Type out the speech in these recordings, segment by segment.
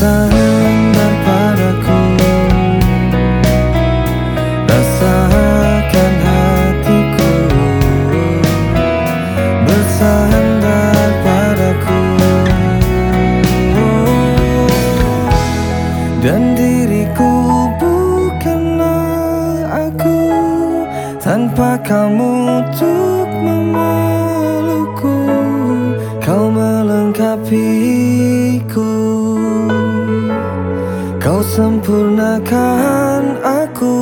Bersandar padaku. Rasakan hatiku. Bersandar padaku. Dan diriku bukanlah aku Tanpa kamu untuk memelukku. Kau melengkapiku Kau sempurnakan aku?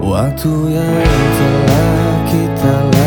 Waktu yang telah kita lalui